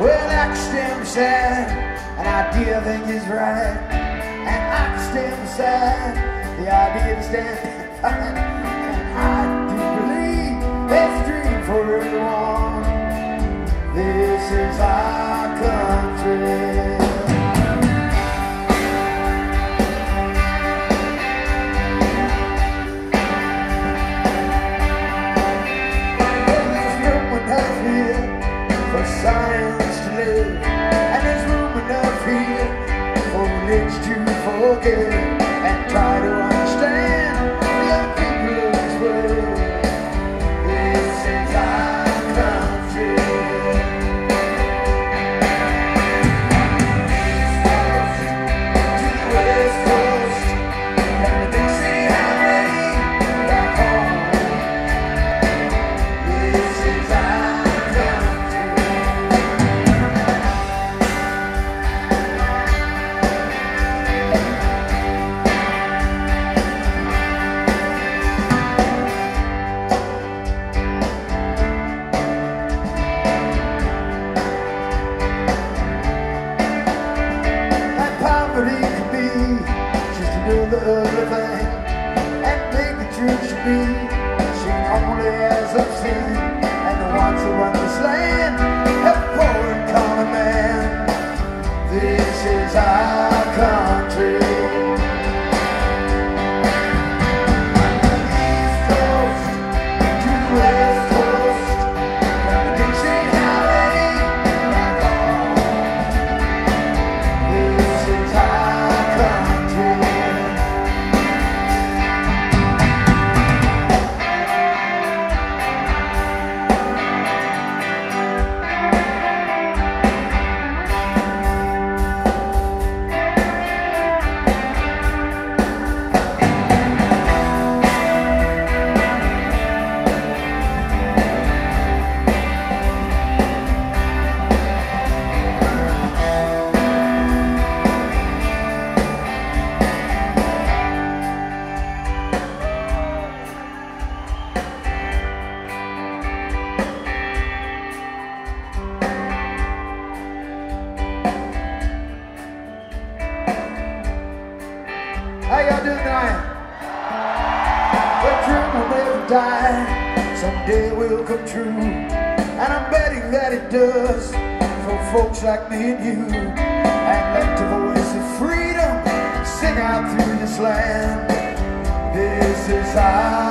Well, stand beside an idea I think is right. And stand beside the idea to stand and try just another ugly thing. And bigotry should be seen only as. And the ones who have How y'all doing tonight? The dream will never die. Someday will come true. And I'm betting that it does for folks like me and you. And let the voice of freedom sing out through this land. This is our.